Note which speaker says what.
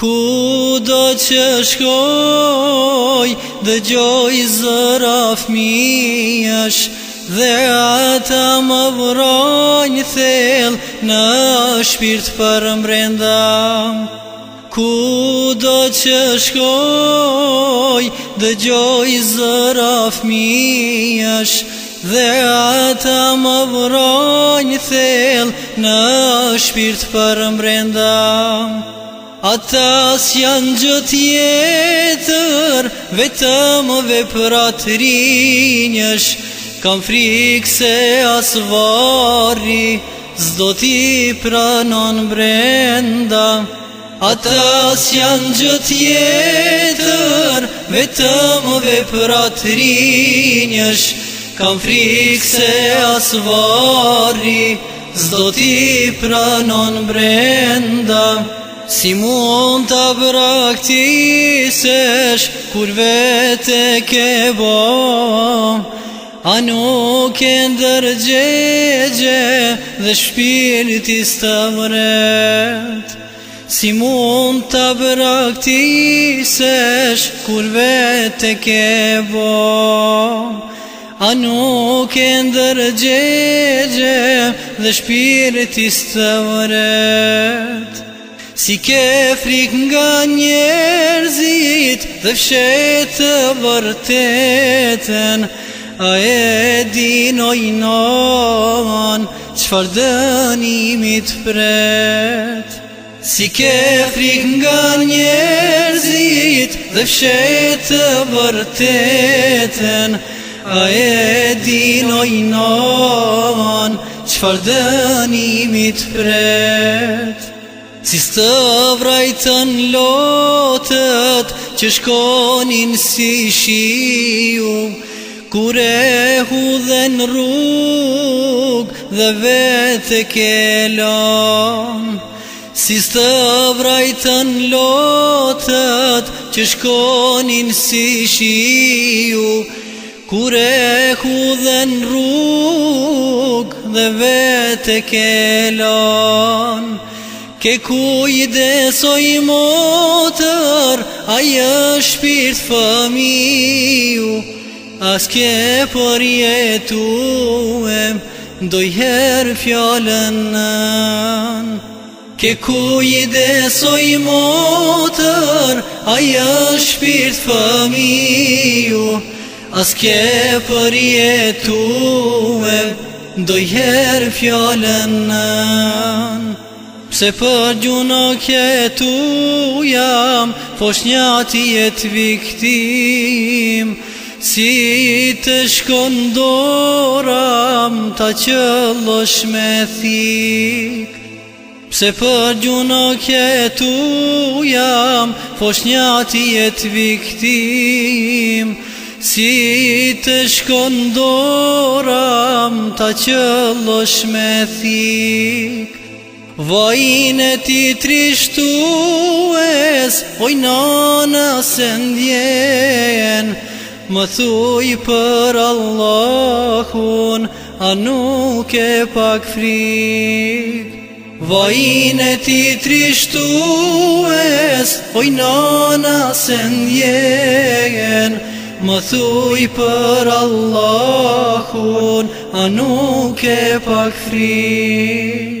Speaker 1: Ku do që shkoj dhe gjoj zëraf mijash Dhe ata më vrojnë thell në shpirt për mrenda Ku do që shkoj dhe gjoj zëraf mijash Dhe ata më vrojnë thel në shpirt Dhe ata më vrojnë në shpirt për mrenda Atas janë gjëtë jetër, vetëm dhe rinjësh, Kam frikë se asë varri, zdo t'i pranon brenda. Atas janë gjëtë jetër, vetëm dhe rinjësh, Kam frikë se asë varri, zdo t'i pranon brenda. Si mund të praktisesh kur vete ke bom A nuk e ndërgjegje dhe shpiritis të vret Si mund të praktisesh kur vete ke bom A nuk e ndërgjegje dhe shpiritis të vret Si ke frik nga njerëzit dhe fshetë vërteten A e dinojnon ojnohan që fardënimit fret Si ke frik nga njerëzit dhe fshetë vërteten A e dinojnon ojnohan që fardënimit fret Si së vrajtën lotët që shkonin si shiu, Kure hu dhe në rrug dhe vete ke lom Si së të vrajtën lotët që shkonin si shiu, Kure hu dhe në rrug dhe vete ke lom Ke ku i desoj motër, a jë shpirt fëmiju, as ke për jetu em, doj herë fjallën nën. Ke ku i desoj motër, a shpirt fëmiju, as për jetu em, doj fjallën nën. Pse për gjuna ketu jam, fosh një ati jetë viktim Si të shkondoram, ta që me thik Pse për gjuna ketu jam, fosh një ati jetë viktim Si të shkondoram, ta që me thik Vajnë ti trishtues, oj nana se ndjen Më thuj për Allahun, a nuk e pak frik
Speaker 2: Vajnë ti
Speaker 1: trishtues, oj nana se ndjen Më thuj për Allahun, a nuk e pak frik